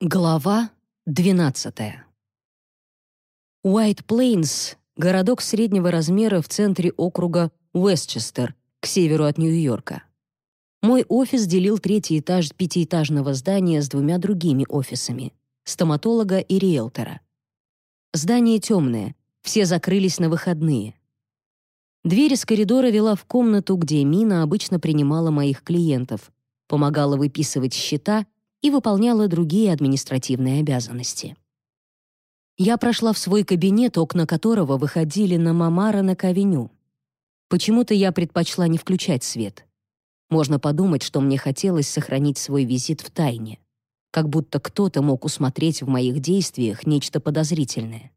Глава 12. Уайт Плейнс — городок среднего размера в центре округа Уэстчестер, к северу от Нью-Йорка. Мой офис делил третий этаж пятиэтажного здания с двумя другими офисами — стоматолога и риэлтора. Здание темное, все закрылись на выходные. Дверь из коридора вела в комнату, где Мина обычно принимала моих клиентов, помогала выписывать счета — и выполняла другие административные обязанности. Я прошла в свой кабинет, окна которого выходили на Мамара на Кавеню. Почему-то я предпочла не включать свет. Можно подумать, что мне хотелось сохранить свой визит в тайне. Как будто кто-то мог усмотреть в моих действиях нечто подозрительное.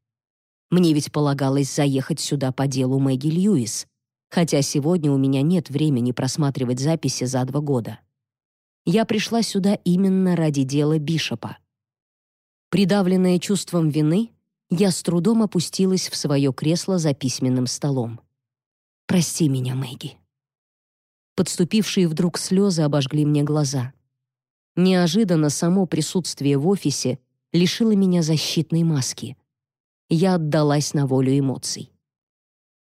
Мне ведь полагалось заехать сюда по делу Мэгги Льюис, хотя сегодня у меня нет времени просматривать записи за два года я пришла сюда именно ради дела Бишопа. Придавленная чувством вины, я с трудом опустилась в свое кресло за письменным столом. «Прости меня, Мэгги». Подступившие вдруг слезы обожгли мне глаза. Неожиданно само присутствие в офисе лишило меня защитной маски. Я отдалась на волю эмоций.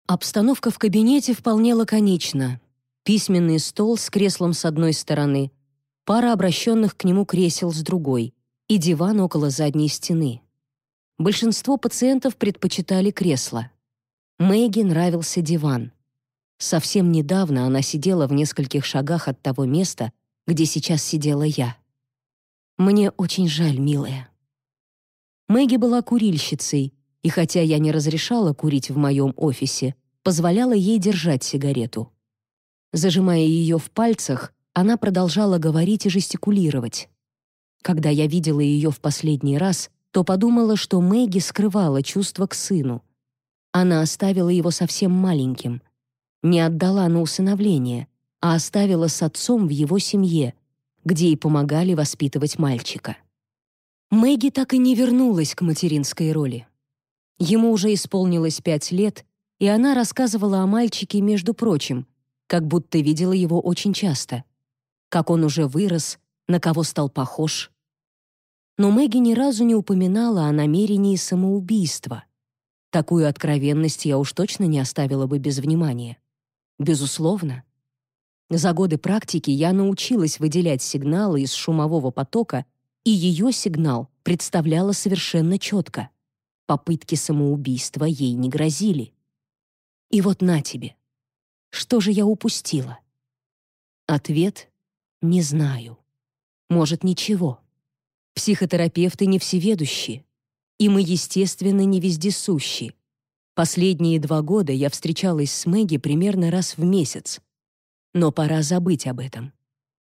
Обстановка в кабинете вполне лаконична. Письменный стол с креслом с одной стороны, пара обращенных к нему кресел с другой и диван около задней стены. Большинство пациентов предпочитали кресло. Мэгги нравился диван. Совсем недавно она сидела в нескольких шагах от того места, где сейчас сидела я. «Мне очень жаль, милая». Мэгги была курильщицей, и хотя я не разрешала курить в моем офисе, позволяла ей держать сигарету. Зажимая ее в пальцах, она продолжала говорить и жестикулировать. Когда я видела ее в последний раз, то подумала, что Мэгги скрывала чувства к сыну. Она оставила его совсем маленьким, не отдала на усыновление, а оставила с отцом в его семье, где и помогали воспитывать мальчика. Мэгги так и не вернулась к материнской роли. Ему уже исполнилось пять лет, и она рассказывала о мальчике, между прочим, как будто видела его очень часто как он уже вырос, на кого стал похож. Но Мэгги ни разу не упоминала о намерении самоубийства. Такую откровенность я уж точно не оставила бы без внимания. Безусловно. За годы практики я научилась выделять сигналы из шумового потока, и ее сигнал представляла совершенно четко. Попытки самоубийства ей не грозили. И вот на тебе. Что же я упустила? Ответ не знаю. Может, ничего. Психотерапевты не всеведущие. И мы, естественно, не вездесущи. Последние два года я встречалась с Мэгги примерно раз в месяц. Но пора забыть об этом.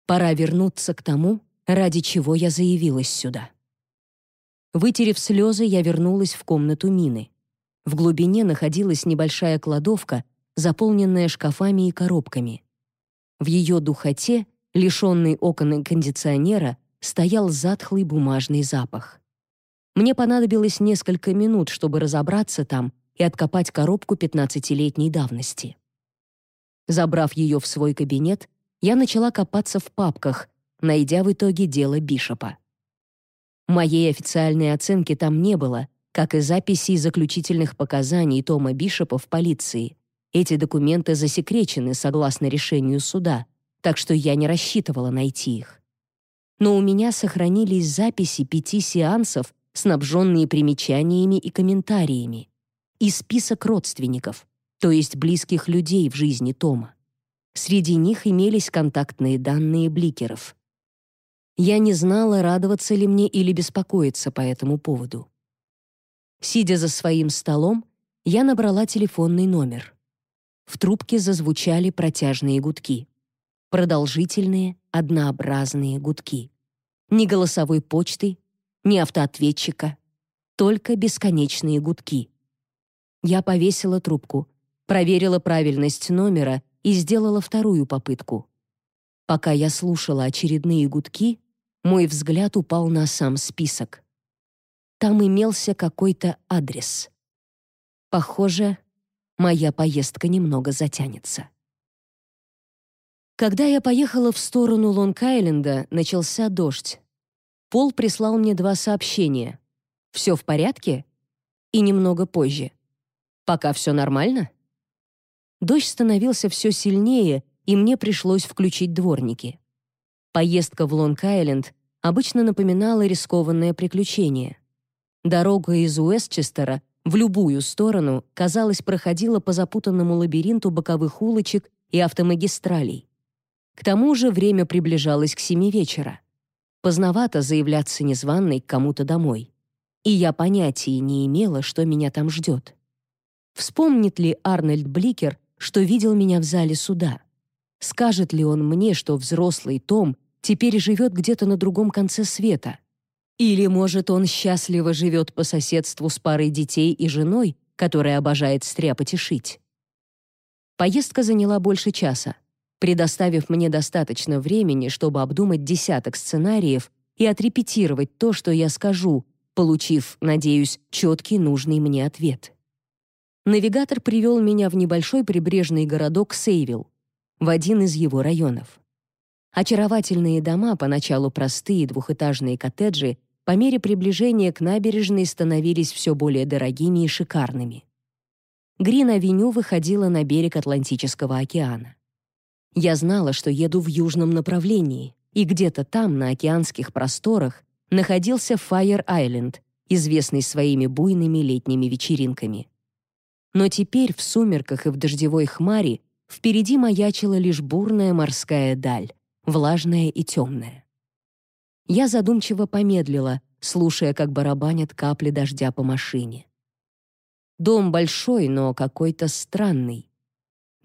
Пора вернуться к тому, ради чего я заявилась сюда. Вытерев слезы, я вернулась в комнату Мины. В глубине находилась небольшая кладовка, заполненная шкафами и коробками. В ее духоте Лишенный окон и кондиционера стоял затхлый бумажный запах. Мне понадобилось несколько минут, чтобы разобраться там и откопать коробку 15-летней давности. Забрав ее в свой кабинет, я начала копаться в папках, найдя в итоге дело Бишопа. Моей официальной оценки там не было, как и записей заключительных показаний Тома Бишопа в полиции. Эти документы засекречены согласно решению суда, так что я не рассчитывала найти их. Но у меня сохранились записи пяти сеансов, снабженные примечаниями и комментариями, и список родственников, то есть близких людей в жизни Тома. Среди них имелись контактные данные бликеров. Я не знала, радоваться ли мне или беспокоиться по этому поводу. Сидя за своим столом, я набрала телефонный номер. В трубке зазвучали протяжные гудки. Продолжительные, однообразные гудки. Ни голосовой почты, ни автоответчика, только бесконечные гудки. Я повесила трубку, проверила правильность номера и сделала вторую попытку. Пока я слушала очередные гудки, мой взгляд упал на сам список. Там имелся какой-то адрес. Похоже, моя поездка немного затянется. Когда я поехала в сторону Лонг-Айленда, начался дождь. Пол прислал мне два сообщения. «Все в порядке?» И немного позже. «Пока все нормально?» Дождь становился все сильнее, и мне пришлось включить дворники. Поездка в Лонг-Айленд обычно напоминала рискованное приключение. Дорога из Уэстчестера в любую сторону, казалось, проходила по запутанному лабиринту боковых улочек и автомагистралей. К тому же время приближалось к семи вечера. Поздновато заявляться незваной к кому-то домой. И я понятия не имела, что меня там ждет. Вспомнит ли Арнольд Бликер, что видел меня в зале суда? Скажет ли он мне, что взрослый Том теперь живет где-то на другом конце света? Или, может, он счастливо живет по соседству с парой детей и женой, которая обожает стряпать и шить? Поездка заняла больше часа предоставив мне достаточно времени, чтобы обдумать десяток сценариев и отрепетировать то, что я скажу, получив, надеюсь, четкий нужный мне ответ. Навигатор привел меня в небольшой прибрежный городок Сейвилл, в один из его районов. Очаровательные дома, поначалу простые двухэтажные коттеджи, по мере приближения к набережной становились все более дорогими и шикарными. Грин-авеню выходила на берег Атлантического океана. Я знала, что еду в южном направлении, и где-то там, на океанских просторах, находился Файер-Айленд, известный своими буйными летними вечеринками. Но теперь в сумерках и в дождевой хмаре впереди маячила лишь бурная морская даль, влажная и темная. Я задумчиво помедлила, слушая, как барабанят капли дождя по машине. Дом большой, но какой-то странный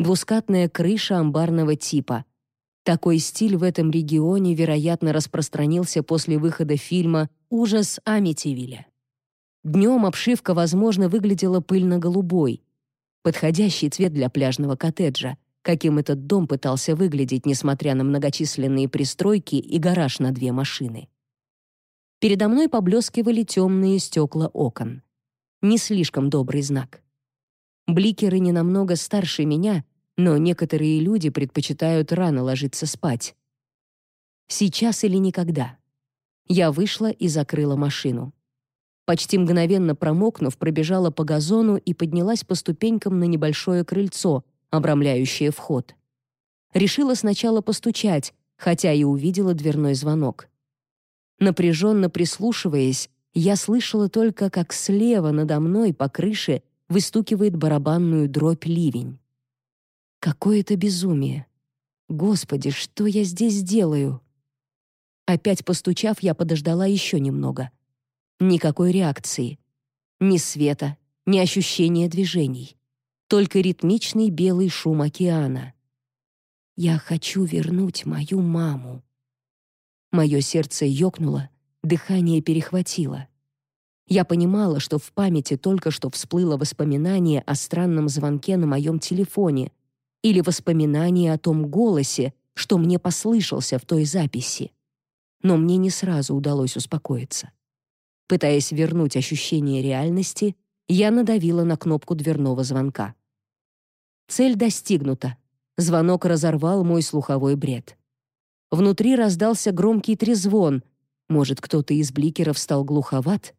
двускатная крыша амбарного типа. Такой стиль в этом регионе, вероятно, распространился после выхода фильма «Ужас Амитивилля». Днем обшивка, возможно, выглядела пыльно-голубой, подходящий цвет для пляжного коттеджа, каким этот дом пытался выглядеть, несмотря на многочисленные пристройки и гараж на две машины. Передо мной поблескивали темные стекла окон. Не слишком добрый знак. Бликеры не намного старше меня, но некоторые люди предпочитают рано ложиться спать. Сейчас или никогда. Я вышла и закрыла машину. Почти мгновенно промокнув, пробежала по газону и поднялась по ступенькам на небольшое крыльцо, обрамляющее вход. Решила сначала постучать, хотя и увидела дверной звонок. Напряженно прислушиваясь, я слышала только, как слева надо мной по крыше выстукивает барабанную дробь ливень. Какое это безумие! Господи, что я здесь делаю? Опять постучав, я подождала еще немного. Никакой реакции. Ни света, ни ощущения движений. Только ритмичный белый шум океана. Я хочу вернуть мою маму. Мое сердце ёкнуло, дыхание перехватило. Я понимала, что в памяти только что всплыло воспоминание о странном звонке на моем телефоне, или воспоминание о том голосе, что мне послышался в той записи. Но мне не сразу удалось успокоиться. Пытаясь вернуть ощущение реальности, я надавила на кнопку дверного звонка. Цель достигнута. Звонок разорвал мой слуховой бред. Внутри раздался громкий трезвон. Может, кто-то из бликеров стал глуховат?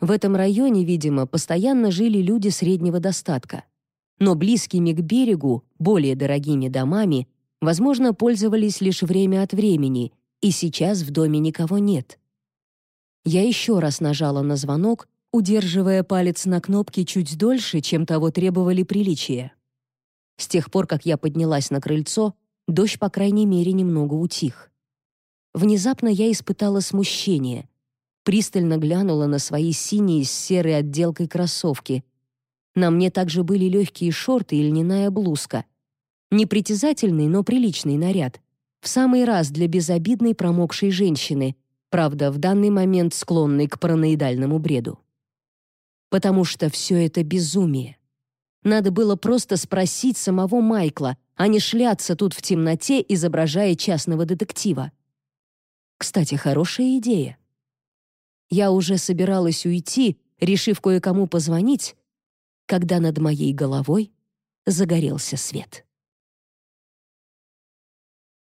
В этом районе, видимо, постоянно жили люди среднего достатка но близкими к берегу, более дорогими домами, возможно, пользовались лишь время от времени, и сейчас в доме никого нет. Я еще раз нажала на звонок, удерживая палец на кнопке чуть дольше, чем того требовали приличия. С тех пор, как я поднялась на крыльцо, дождь, по крайней мере, немного утих. Внезапно я испытала смущение. Пристально глянула на свои синие с серой отделкой кроссовки, на мне также были легкие шорты и льняная блузка. Непритязательный, но приличный наряд. В самый раз для безобидной промокшей женщины, правда, в данный момент склонной к параноидальному бреду. Потому что все это безумие. Надо было просто спросить самого Майкла, а не шляться тут в темноте, изображая частного детектива. Кстати, хорошая идея. Я уже собиралась уйти, решив кое-кому позвонить, когда над моей головой загорелся свет.